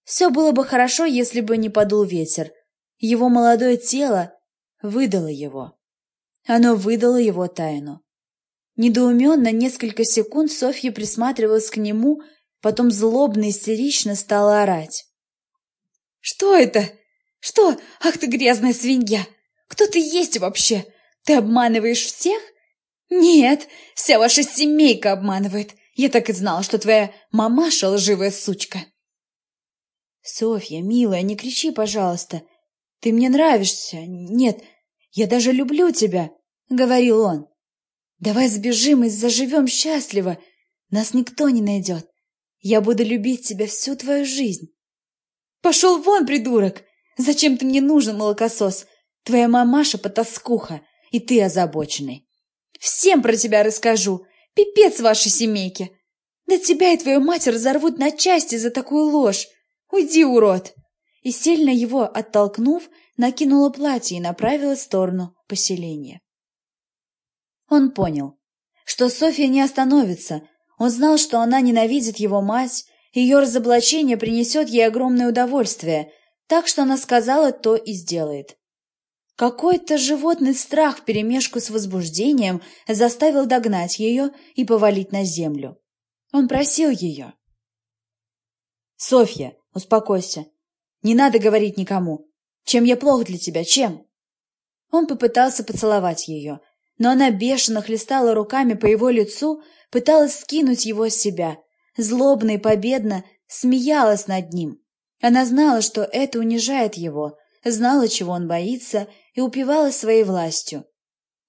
Все было бы хорошо, если бы не подул ветер. Его молодое тело выдало его. Оно выдало его тайну. Недоуменно несколько секунд Софья присматривалась к нему, потом злобно истерично стала орать. «Что это? Что? Ах ты грязная свинья! Кто ты есть вообще? Ты обманываешь всех? Нет, вся ваша семейка обманывает. Я так и знала, что твоя мамаша лживая сучка. Софья, милая, не кричи, пожалуйста. Ты мне нравишься. Нет, я даже люблю тебя, — говорил он. Давай сбежим и заживем счастливо. Нас никто не найдет. Я буду любить тебя всю твою жизнь. Пошел вон, придурок! Зачем ты мне нужен, молокосос? Твоя мамаша потаскуха, и ты озабоченный. Всем про тебя расскажу. Пипец вашей семейки! Да тебя и твою мать разорвут на части за такую ложь! Уйди, урод!» И сильно его оттолкнув, накинула платье и направилась в сторону поселения. Он понял, что Софья не остановится. Он знал, что она ненавидит его мать, ее разоблачение принесет ей огромное удовольствие, так что она сказала то и сделает. Какой-то животный страх вперемешку с возбуждением заставил догнать ее и повалить на землю. Он просил ее. «Софья, успокойся. Не надо говорить никому. Чем я плох для тебя, чем?» Он попытался поцеловать ее, но она бешено хлестала руками по его лицу, пыталась скинуть его с себя, злобно и победно смеялась над ним. Она знала, что это унижает его, знала, чего он боится, и упивалась своей властью.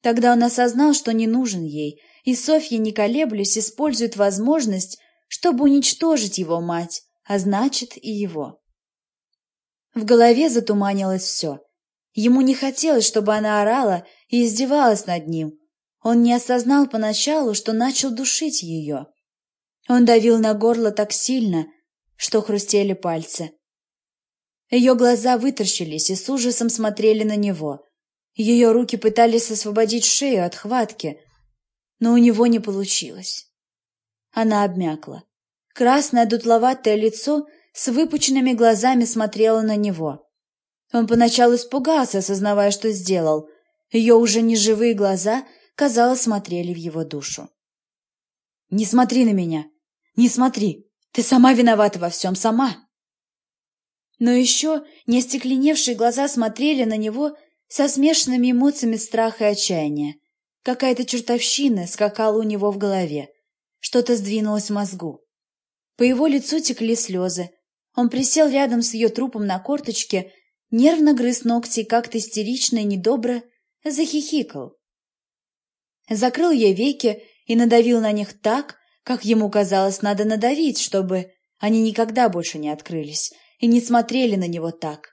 Тогда он осознал, что не нужен ей, и Софья, не колеблясь, использует возможность, чтобы уничтожить его мать, а значит и его. В голове затуманилось все. Ему не хотелось, чтобы она орала и издевалась над ним. Он не осознал поначалу, что начал душить ее. Он давил на горло так сильно, что хрустели пальцы. Ее глаза выторщились и с ужасом смотрели на него. Ее руки пытались освободить шею от хватки, но у него не получилось. Она обмякла. Красное дутловатое лицо с выпученными глазами смотрело на него. Он поначалу испугался, осознавая, что сделал. Ее уже неживые глаза, казалось, смотрели в его душу. «Не смотри на меня! Не смотри! Ты сама виновата во всем, сама!» Но еще не остекленевшие глаза смотрели на него со смешанными эмоциями страха и отчаяния. Какая-то чертовщина скакала у него в голове. Что-то сдвинулось в мозгу. По его лицу текли слезы. Он присел рядом с ее трупом на корточке, нервно грыз ногти и как-то истерично и недобро захихикал. Закрыл ей веки и надавил на них так, как ему казалось, надо надавить, чтобы они никогда больше не открылись, и не смотрели на него так.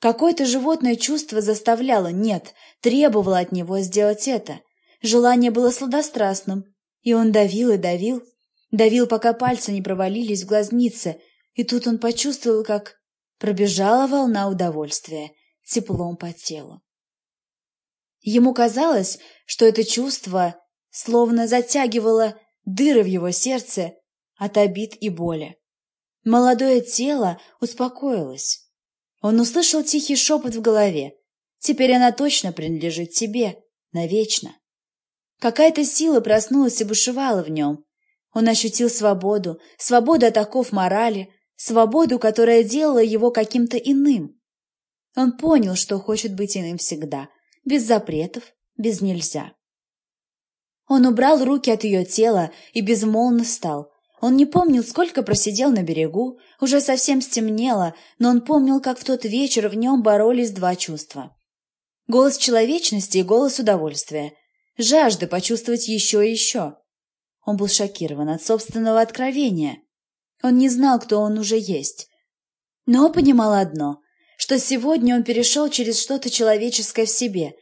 Какое-то животное чувство заставляло, нет, требовало от него сделать это. Желание было сладострастным, и он давил и давил, давил, пока пальцы не провалились в глазницы, и тут он почувствовал, как пробежала волна удовольствия, теплом по телу. Ему казалось, что это чувство словно затягивало дыры в его сердце от обид и боли. Молодое тело успокоилось. Он услышал тихий шепот в голове. Теперь она точно принадлежит тебе, навечно. Какая-то сила проснулась и бушевала в нем. Он ощутил свободу, свободу от оков морали, свободу, которая делала его каким-то иным. Он понял, что хочет быть иным всегда, без запретов, без нельзя. Он убрал руки от ее тела и безмолвно встал, он не помнил, сколько просидел на берегу, уже совсем стемнело, но он помнил, как в тот вечер в нем боролись два чувства. Голос человечности и голос удовольствия. жажда почувствовать еще и еще. Он был шокирован от собственного откровения. Он не знал, кто он уже есть. Но понимал одно, что сегодня он перешел через что-то человеческое в себе.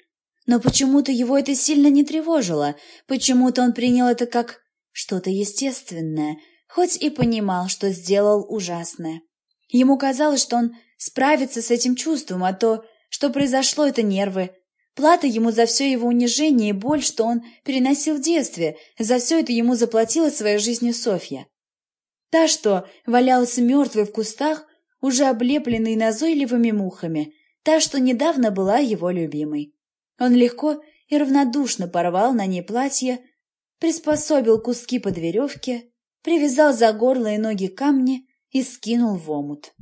Но почему-то его это сильно не тревожило, почему-то он принял это как что-то естественное, хоть и понимал, что сделал ужасное. Ему казалось, что он справится с этим чувством, а то, что произошло, это нервы. Плата ему за все его унижение и боль, что он переносил в детстве, за все это ему заплатила своей жизнью Софья. Та, что валялась мертвой в кустах, уже облепленной назойливыми мухами, та, что недавно была его любимой. Он легко и равнодушно порвал на ней платье, приспособил куски под веревки, привязал за горло и ноги камни и скинул в омут.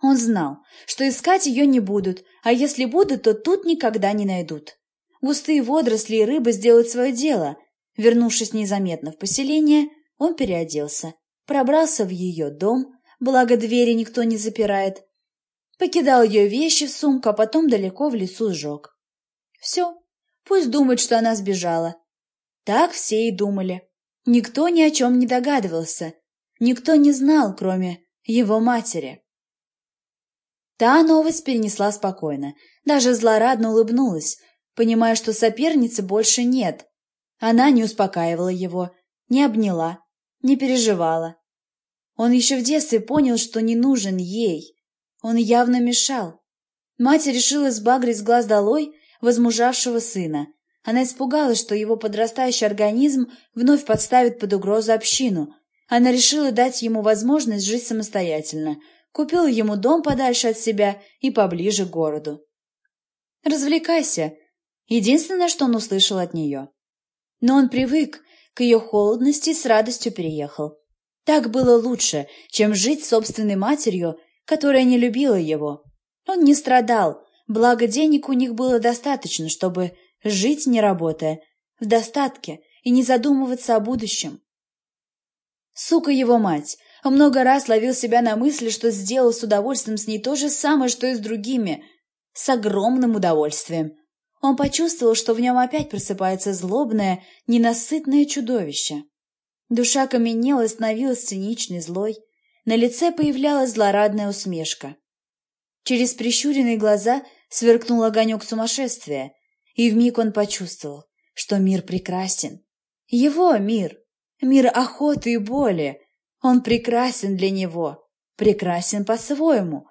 Он знал, что искать ее не будут, а если будут, то тут никогда не найдут. Густые водоросли и рыбы сделают свое дело. Вернувшись незаметно в поселение, он переоделся, пробрался в ее дом, благо двери никто не запирает, покидал ее вещи в сумку, а потом далеко в лесу сжег. Все, пусть думает, что она сбежала. Так все и думали. Никто ни о чем не догадывался, никто не знал, кроме его матери. Та новость перенесла спокойно, даже злорадно улыбнулась, понимая, что соперницы больше нет. Она не успокаивала его, не обняла, не переживала. Он еще в детстве понял, что не нужен ей. Он явно мешал. Мать решила сбагрить с глаз долой возмужавшего сына. Она испугалась, что его подрастающий организм вновь подставит под угрозу общину. Она решила дать ему возможность жить самостоятельно – купил ему дом подальше от себя и поближе к городу. «Развлекайся!» — единственное, что он услышал от нее. Но он привык к ее холодности и с радостью переехал. Так было лучше, чем жить с собственной матерью, которая не любила его. Он не страдал, благо денег у них было достаточно, чтобы жить не работая, в достатке и не задумываться о будущем. Сука его мать, много раз ловил себя на мысли, что сделал с удовольствием с ней то же самое, что и с другими. С огромным удовольствием. Он почувствовал, что в нем опять просыпается злобное, ненасытное чудовище. Душа каменела и становилась циничной, злой. На лице появлялась злорадная усмешка. Через прищуренные глаза сверкнул огонек сумасшествия, и вмиг он почувствовал, что мир прекрасен. Его мир, мир охоты и боли, он прекрасен для него, прекрасен по-своему.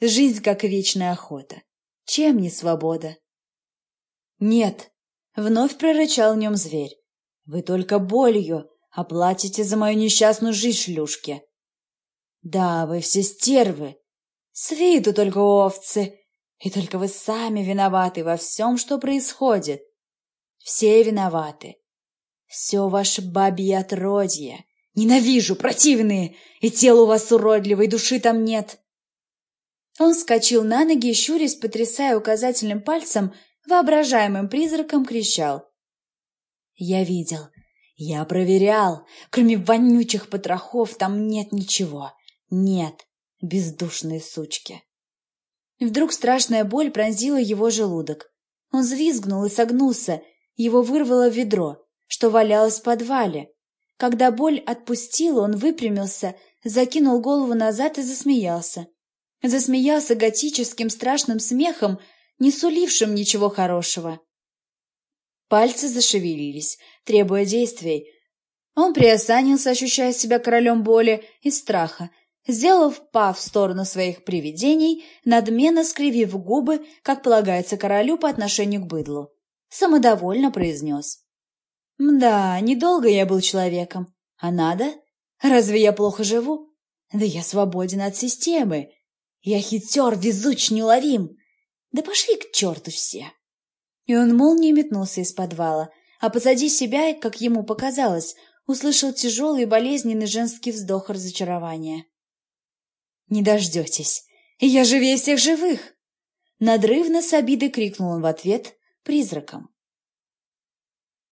Жизнь как вечная охота. Чем не свобода? Нет, вновь прорычал в нем зверь. Вы только болью оплатите за мою несчастную жизнь, шлюшки. Да, вы все стервы. С виду только овцы. И только вы сами виноваты во всем, что происходит. Все виноваты. Все ваше бабье отродье. Ненавижу, противные! И тело у вас уродливое, и души там нет!» Он вскочил на ноги щурясь, потрясая указательным пальцем, воображаемым призраком кричал. «Я видел, я проверял. Кроме вонючих потрохов там нет ничего. Нет, бездушные сучки!» Вдруг страшная боль пронзила его желудок. Он взвизгнул и согнулся, его вырвало в ведро, что валялось в подвале. Когда боль отпустила, он выпрямился, закинул голову назад и засмеялся. Засмеялся готическим страшным смехом, не сулившим ничего хорошего. Пальцы зашевелились, требуя действий. Он приосанился, ощущая себя королем боли и страха, сделав па в сторону своих привидений, надменно скривив губы, как полагается королю по отношению к быдлу. Самодовольно произнес. Мда, недолго я был человеком. А надо? Разве я плохо живу? Да я свободен от системы. Я хитер, везуч, неуловим. Да пошли к черту все. И он молнией метнулся из подвала, а позади себя, как ему показалось, услышал тяжелый болезненный женский вздох разочарования. «Не дождетесь! Я живее всех живых!» Надрывно с обидой крикнул он в ответ призраком.